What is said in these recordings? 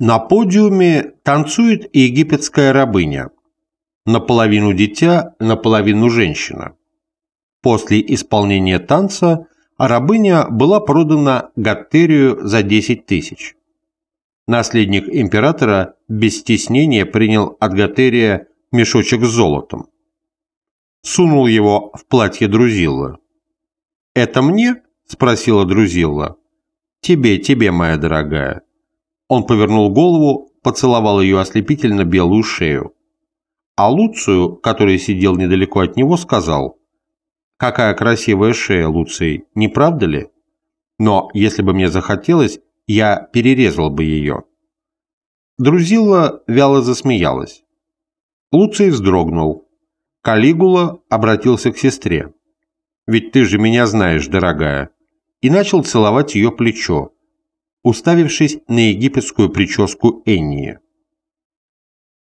На подиуме танцует египетская рабыня. Наполовину дитя, наполовину женщина. После исполнения танца рабыня была продана Гаттерию за 10 тысяч. Наследник императора без стеснения принял от Гаттерия мешочек с золотом. Сунул его в платье Друзилла. «Это мне?» – спросила Друзилла. «Тебе, тебе, моя дорогая». Он повернул голову, поцеловал ее ослепительно белую шею. А Луцию, который сидел недалеко от него, сказал, «Какая красивая шея, Луций, не правда ли? Но если бы мне захотелось, я перерезал бы ее». Друзилла вяло засмеялась. Луций вздрогнул. Калигула обратился к сестре. «Ведь ты же меня знаешь, дорогая», и начал целовать ее плечо, уставившись на египетскую прическу Эннии.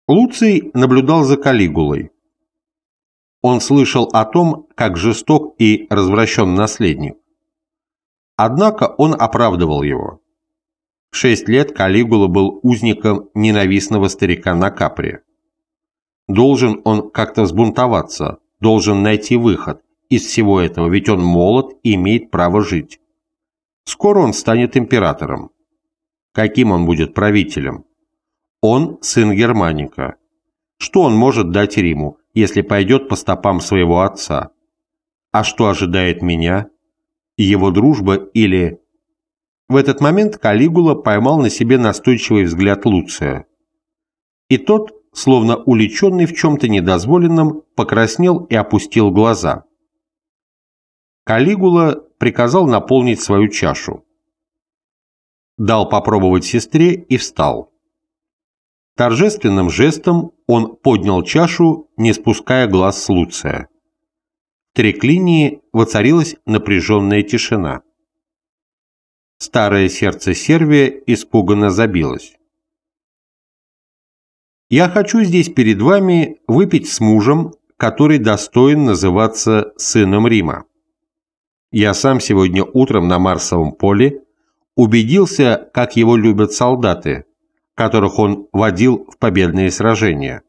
Луций наблюдал за Калигулой. Он слышал о том, как жесток и развращен наследник. Однако он оправдывал его. Шесть лет Калигула был узником ненавистного старика на Капре. Должен он как-то взбунтоваться, должен найти выход из всего этого, ведь он молод и имеет право жить. Скоро он станет императором. Каким он будет правителем? Он сын Германика. Что он может дать Риму, если пойдет по стопам своего отца? А что ожидает меня? Его дружба или... В этот момент Калигула поймал на себе настойчивый взгляд Луция. И тот, словно уличенный в чем-то недозволенном, покраснел и опустил глаза. Калигула приказал наполнить свою чашу. Дал попробовать сестре и встал. Торжественным жестом он поднял чашу, не спуская глаз с Луция. В треклинии воцарилась напряженная тишина. Старое сердце Сервия испуганно забилось. «Я хочу здесь перед вами выпить с мужем, который достоин называться сыном Рима. Я сам сегодня утром на Марсовом поле убедился, как его любят солдаты, которых он водил в победные сражения.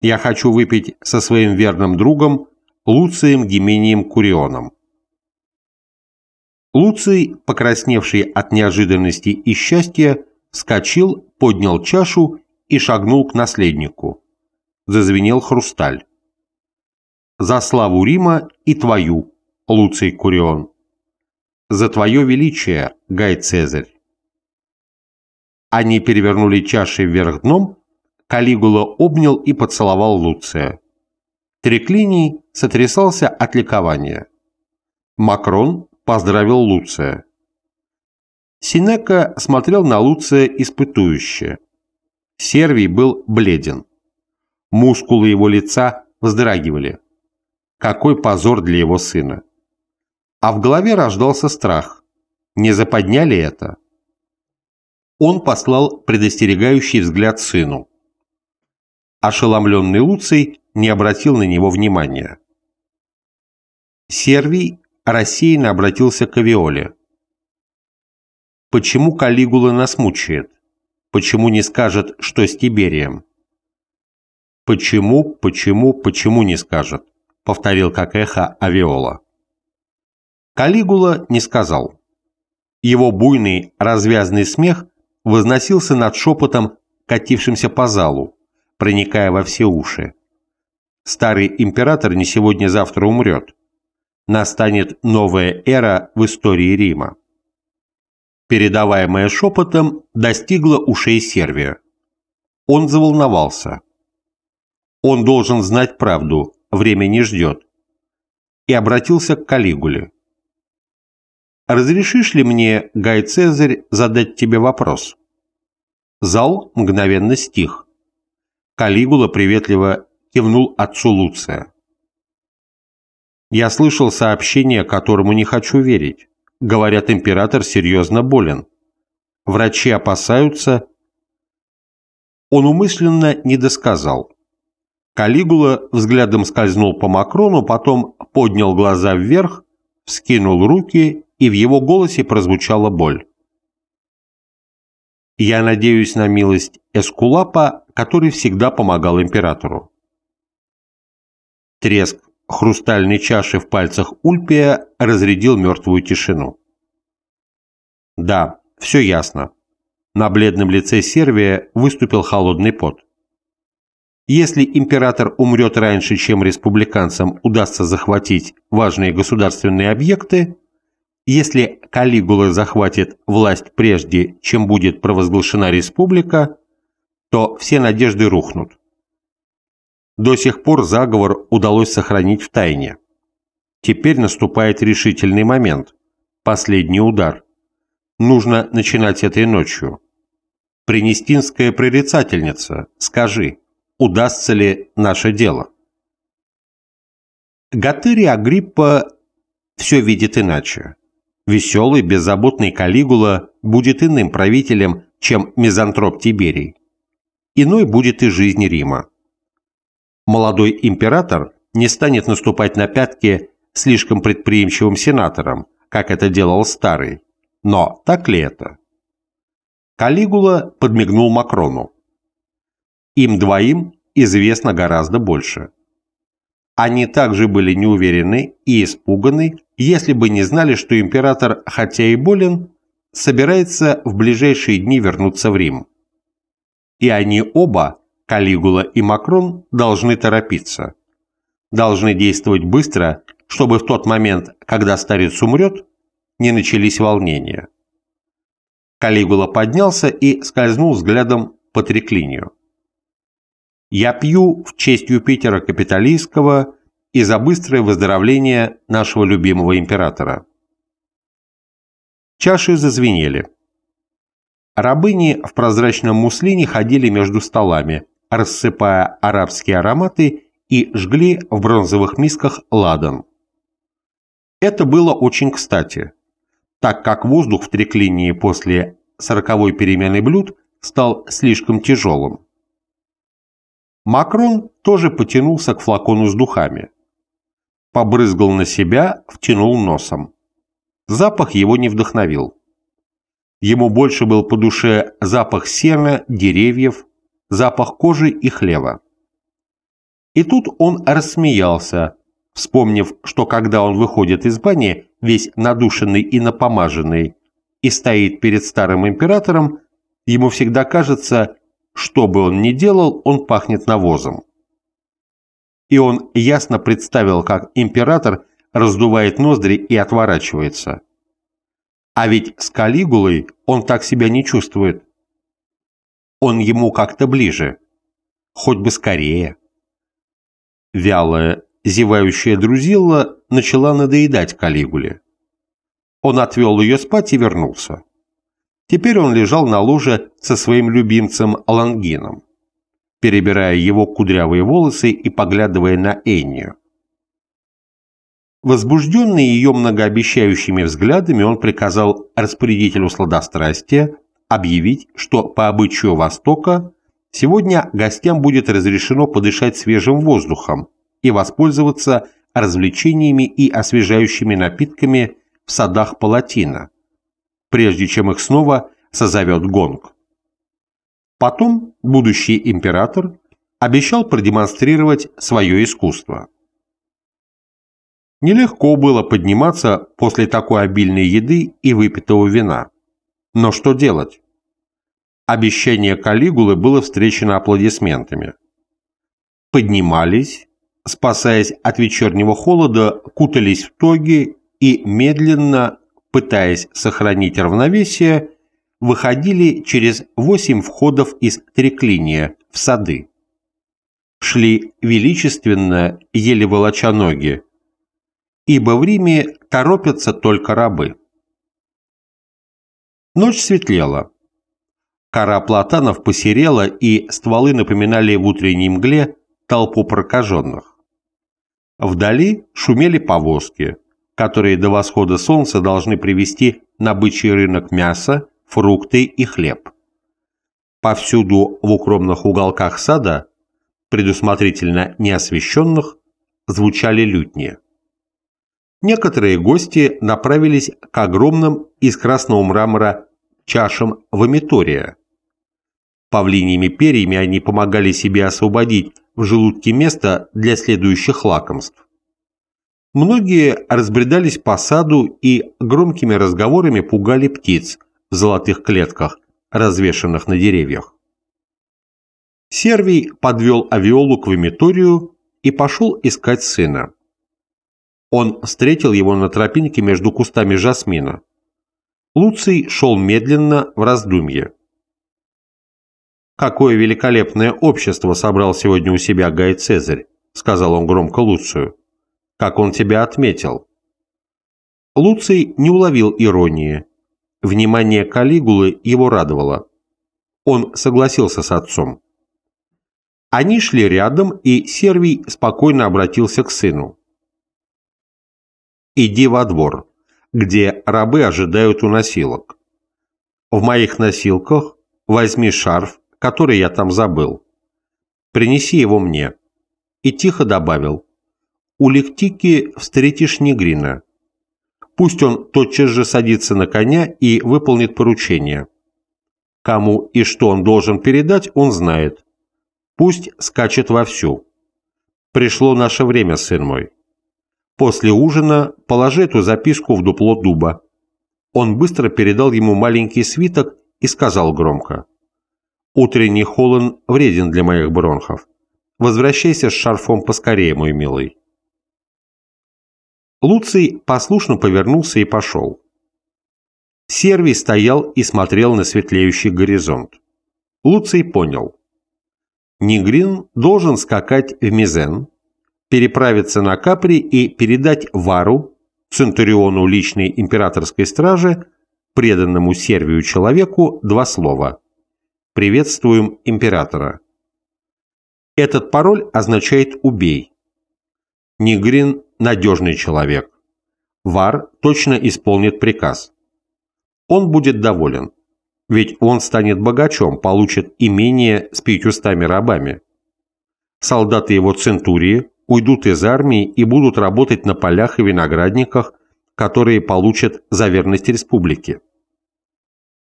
Я хочу выпить со своим верным другом Луцием Гимением Курионом. Луций, покрасневший от неожиданности и счастья, вскочил, поднял чашу и шагнул к наследнику. Зазвенел хрусталь. «За славу Рима и твою!» Луций Курион. «За твое величие, Гай Цезарь!» Они перевернули чаши вверх дном, Калигула обнял и поцеловал Луция. Треклиний сотрясался от ликования. Макрон поздравил Луция. Синека смотрел на Луция испытующе. Сервий был бледен. Мускулы его лица вздрагивали. Какой позор для его сына! А в голове рождался страх. Не заподняли это? Он послал предостерегающий взгляд сыну. Ошеломленный Луций не обратил на него внимания. Сервий рассеянно обратился к Авиоле. «Почему Калигула нас мучает? Почему не скажет, что с Тиберием?» «Почему, почему, почему не скажет?» — повторил как эхо Авиола. Калигула не сказал. Его буйный, развязный смех возносился над шепотом, катившимся по залу, проникая во все уши. Старый император не сегодня-завтра умрет. Настанет новая эра в истории Рима. Передаваемое шепотом достигло ушей Сервия. Он заволновался. Он должен знать правду, время не ждет. И обратился к Калигуле. «Разрешишь ли мне, Гай Цезарь, задать тебе вопрос?» Зал мгновенно стих. Калигула приветливо кивнул отцу Луция. «Я слышал сообщение, которому не хочу верить. Говорят, император серьезно болен. Врачи опасаются...» Он умышленно не досказал. Калигула взглядом скользнул по Макрону, потом поднял глаза вверх, вскинул руки и в его голосе прозвучала боль. Я надеюсь на милость Эскулапа, который всегда помогал императору. Треск хрустальной чаши в пальцах Ульпия разрядил мертвую тишину. Да, все ясно. На бледном лице Сервия выступил холодный пот. Если император умрет раньше, чем республиканцам удастся захватить важные государственные объекты, если Калигула захватит власть прежде, чем будет провозглашена республика, то все надежды рухнут. До сих пор заговор удалось сохранить в тайне. Теперь наступает решительный момент, последний удар. Нужно начинать этой ночью. Принестинская прорицательница, скажи, удастся ли наше дело? Гатыри Агриппа все видит иначе. Веселый, беззаботный Калигула будет иным правителем, чем мизантроп Тиберий. Иной будет и жизнь Рима молодой император не станет наступать на пятки слишком предприимчивым сенаторам, как это делал старый. Но так ли это? Калигула подмигнул Макрону. Им двоим известно гораздо больше. Они также были неуверены и испуганы, если бы не знали, что император, хотя и болен, собирается в ближайшие дни вернуться в Рим. И они оба Калигула и Макрон должны торопиться. Должны действовать быстро, чтобы в тот момент, когда старец умрет, не начались волнения. Калигула поднялся и скользнул взглядом по треклинию. «Я пью в честь Юпитера Капитолийского и за быстрое выздоровление нашего любимого императора». Чаши зазвенели. Рабыни в прозрачном муслине ходили между столами, рассыпая арабские ароматы и жгли в бронзовых мисках ладан. Это было очень кстати, так как воздух в треклинии после сороковой перемены блюд стал слишком тяжелым. Макрон тоже потянулся к флакону с духами. Побрызгал на себя, втянул носом. Запах его не вдохновил. Ему больше был по душе запах сена, деревьев, запах кожи и хлева. И тут он рассмеялся, вспомнив, что когда он выходит из бани, весь надушенный и напомаженный, и стоит перед старым императором, ему всегда кажется, что бы он ни делал, он пахнет навозом. И он ясно представил, как император раздувает ноздри и отворачивается. А ведь с Калигулой он так себя не чувствует он ему как-то ближе. Хоть бы скорее. Вялая, зевающая друзилла начала надоедать Калигуле. Он отвел ее спать и вернулся. Теперь он лежал на луже со своим любимцем Лангином, перебирая его кудрявые волосы и поглядывая на Эннию. Возбужденный ее многообещающими взглядами, он приказал распорядителю сладострастия объявить, что по обычаю Востока сегодня гостям будет разрешено подышать свежим воздухом и воспользоваться развлечениями и освежающими напитками в садах Палатина, прежде чем их снова созовет гонг. Потом будущий император обещал продемонстрировать свое искусство. Нелегко было подниматься после такой обильной еды и выпитого вина. Но что делать? Обещание Калигулы было встречено аплодисментами. Поднимались, спасаясь от вечернего холода, кутались в тоги и медленно, пытаясь сохранить равновесие, выходили через восемь входов из треклиния в сады. Шли величественно, еле волоча ноги, ибо в Риме торопятся только рабы. Ночь светлела. Кора платанов посерела, и стволы напоминали в утренней мгле толпу прокаженных. Вдали шумели повозки, которые до восхода солнца должны привезти на бычий рынок мясо, фрукты и хлеб. Повсюду в укромных уголках сада, предусмотрительно неосвещенных, звучали лютни. Некоторые гости направились к огромным из красного мрамора чашам Вомитория, Павлиньими перьями они помогали себе освободить в желудке место для следующих лакомств. Многие разбредались по саду и громкими разговорами пугали птиц в золотых клетках, развешанных на деревьях. Сервий подвел авиолу к вимиторию и пошел искать сына. Он встретил его на тропинке между кустами жасмина. Луций шел медленно в раздумье. «Какое великолепное общество собрал сегодня у себя Гай Цезарь», сказал он громко Луцию. «Как он тебя отметил». Луций не уловил иронии. Внимание Калигулы его радовало. Он согласился с отцом. Они шли рядом, и Сервий спокойно обратился к сыну. «Иди во двор, где рабы ожидают у носилок. В моих носилках возьми шарф, который я там забыл. Принеси его мне». И тихо добавил. «У Лектики встретишь Негрина. Пусть он тотчас же садится на коня и выполнит поручение. Кому и что он должен передать, он знает. Пусть скачет вовсю. Пришло наше время, сын мой. После ужина положи эту записку в дупло дуба. Он быстро передал ему маленький свиток и сказал громко. «Утренний холон вреден для моих бронхов. Возвращайся с шарфом поскорее, мой милый». Луций послушно повернулся и пошел. Сервий стоял и смотрел на светлеющий горизонт. Луций понял. Нигрин должен скакать в Мизен, переправиться на Капри и передать Вару, центуриону личной императорской стражи, преданному Сервию человеку, два слова. «Приветствуем императора». Этот пароль означает «убей». Нигрин – надежный человек. Вар точно исполнит приказ. Он будет доволен. Ведь он станет богачом, получит имение с пятьюстами рабами. Солдаты его центурии уйдут из армии и будут работать на полях и виноградниках, которые получат за верность республике.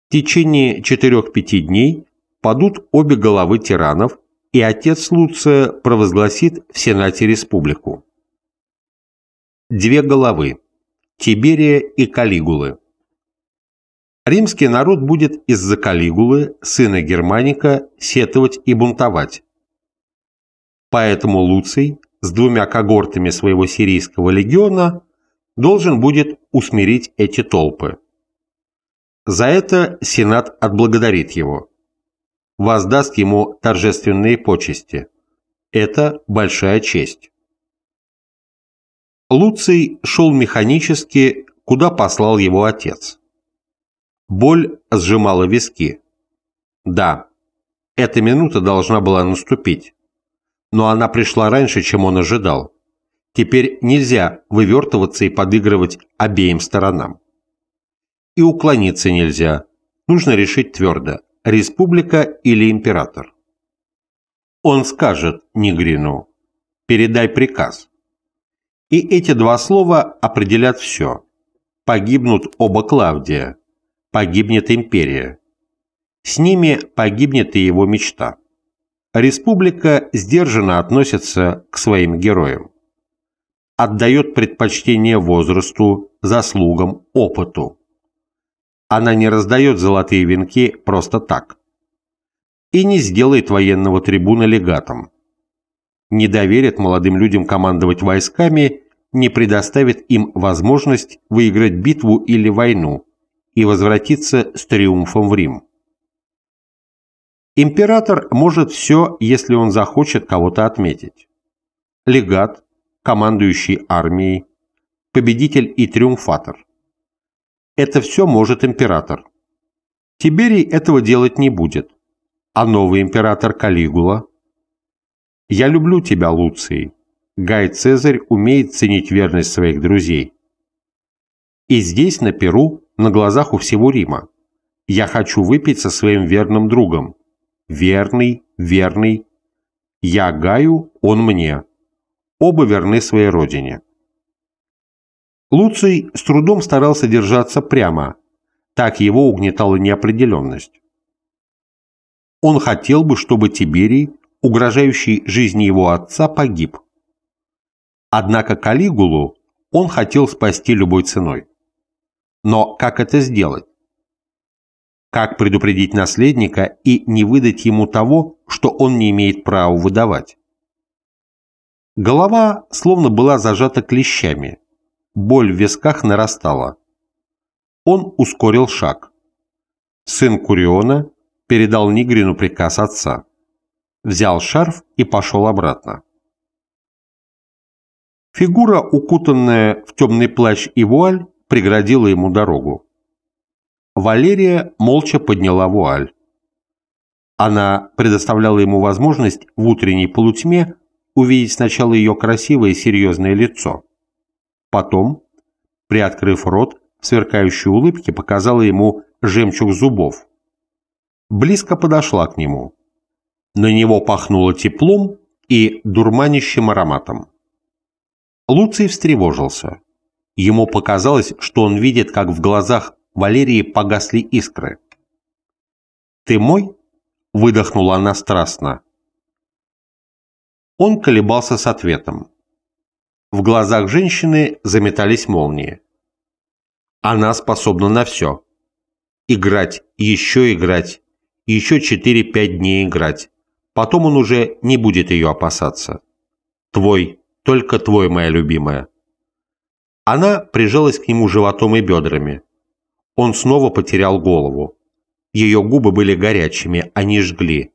В течение 4-5 дней падут обе головы тиранов, и отец Луция провозгласит в Сенате республику. Две головы – Тиберия и Калигулы римский народ будет из-за Калигулы, сына Германика, сетовать и бунтовать. Поэтому Луций с двумя когортами своего сирийского легиона должен будет усмирить эти толпы. За это Сенат отблагодарит его. Воздаст ему торжественные почести. Это большая честь. Луций шел механически, куда послал его отец. Боль сжимала виски. Да, эта минута должна была наступить. Но она пришла раньше, чем он ожидал. Теперь нельзя вывертываться и подыгрывать обеим сторонам. И уклониться нельзя. Нужно решить твердо, республика или император. Он скажет Нигрину, передай приказ. И эти два слова определят все. Погибнут оба Клавдия, погибнет империя. С ними погибнет и его мечта. Республика сдержанно относится к своим героям. Отдает предпочтение возрасту, заслугам, опыту. Она не раздает золотые венки просто так. И не сделает военного трибуна легатом. Не доверит молодым людям командовать войсками, не предоставит им возможность выиграть битву или войну, и возвратиться с триумфом в Рим. Император может все, если он захочет кого-то отметить. Легат, командующий армией, победитель и триумфатор. Это все может император. Тиберий этого делать не будет. А новый император Калигула? Я люблю тебя, Луций. Гай Цезарь умеет ценить верность своих друзей. И здесь, на Перу, на глазах у всего Рима. Я хочу выпить со своим верным другом. Верный, верный. Я Гаю, он мне. Оба верны своей родине. Луций с трудом старался держаться прямо, так его угнетала неопределенность. он хотел бы, чтобы Тиберий, угрожающий жизни его отца, погиб. Однако Калигулу он хотел спасти любой ценой. Но как это сделать? Как предупредить наследника и не выдать ему того, что он не имеет права выдавать? Голова словно была зажата клещами. Боль в висках нарастала. Он ускорил шаг. Сын Куриона передал Нигрину приказ отца. Взял шарф и пошел обратно. Фигура, укутанная в темный плащ и вуаль, преградила ему дорогу. Валерия молча подняла вуаль. Она предоставляла ему возможность в утренней полутьме увидеть сначала ее красивое и серьезное лицо. Потом, приоткрыв рот, в сверкающей улыбке показала ему жемчуг зубов. Близко подошла к нему. На него пахнуло теплом и дурманящим ароматом. Луций встревожился. Ему показалось, что он видит, как в глазах Валерии погасли искры. «Ты мой?» – выдохнула она страстно. Он колебался с ответом. В глазах женщины заметались молнии. Она способна на все. Играть, еще играть, еще 4-5 дней играть. Потом он уже не будет ее опасаться. Твой, только твой, моя любимая. Она прижалась к нему животом и бедрами. Он снова потерял голову. Ее губы были горячими, они жгли.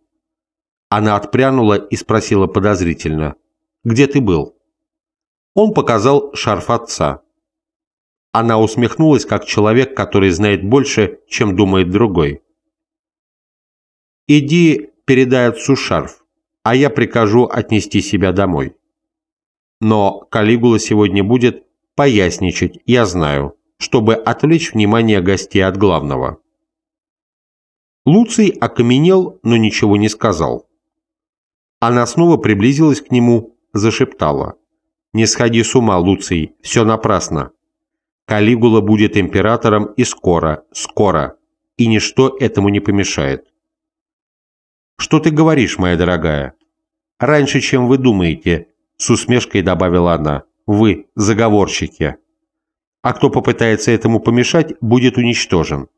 Она отпрянула и спросила подозрительно, «Где ты был?» Он показал шарф отца. Она усмехнулась, как человек, который знает больше, чем думает другой. «Иди, передай отцу шарф, а я прикажу отнести себя домой». Но Калигула сегодня будет поясничать, я знаю, чтобы отвлечь внимание гостей от главного. Луций окаменел, но ничего не сказал. Она снова приблизилась к нему, зашептала. «Не сходи с ума, Луций, все напрасно. Калигула будет императором и скоро, скоро, и ничто этому не помешает». «Что ты говоришь, моя дорогая?» «Раньше, чем вы думаете», — с усмешкой добавила она. «Вы заговорщики. А кто попытается этому помешать, будет уничтожен.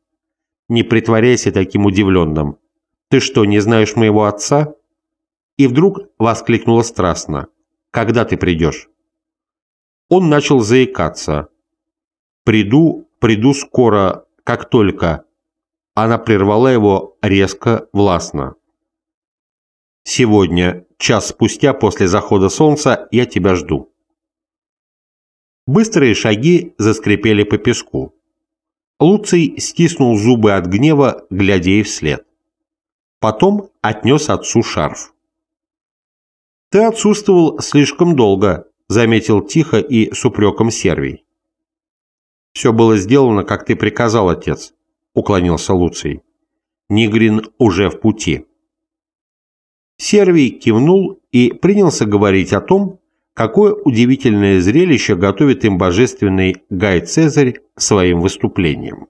Не притворяйся таким удивленным. Ты что, не знаешь моего отца?» и вдруг воскликнула страстно. «Когда ты придешь?» Он начал заикаться. «Приду, приду скоро, как только». Она прервала его резко, властно. «Сегодня, час спустя после захода солнца, я тебя жду». Быстрые шаги заскрипели по песку. Луций стиснул зубы от гнева, глядя ей вслед. Потом отнес отцу шарф. «Ты отсутствовал слишком долго», — заметил тихо и с упреком Сервий. «Все было сделано, как ты приказал, отец», — уклонился Луций. «Нигрин уже в пути». Сервий кивнул и принялся говорить о том, какое удивительное зрелище готовит им божественный Гай Цезарь своим выступлением.